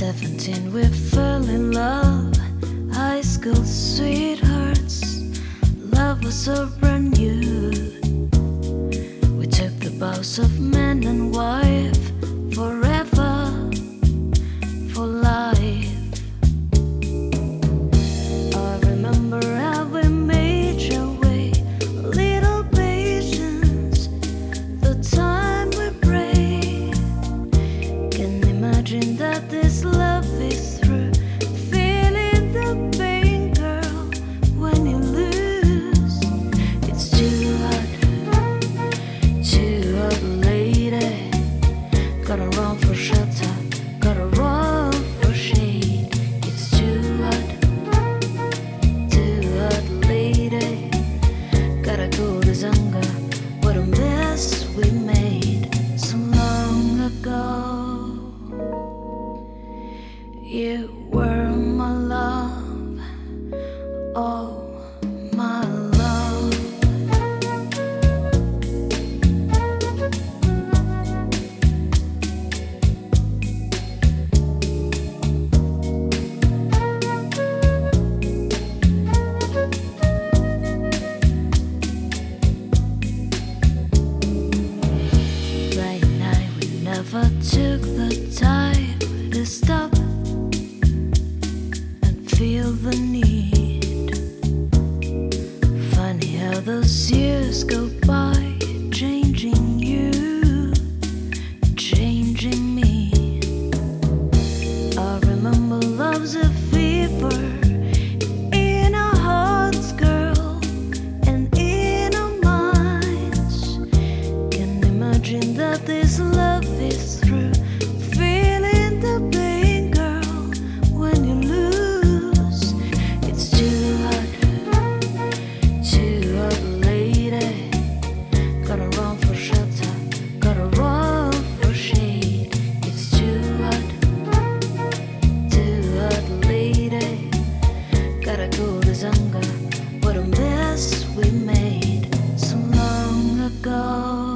17 we fell in love High school sweethearts Love was so brand new We took the vows of man and wife. all. Those years go by, changing you, changing me. I remember love's a fever. gotta go to What a mess we made so long ago.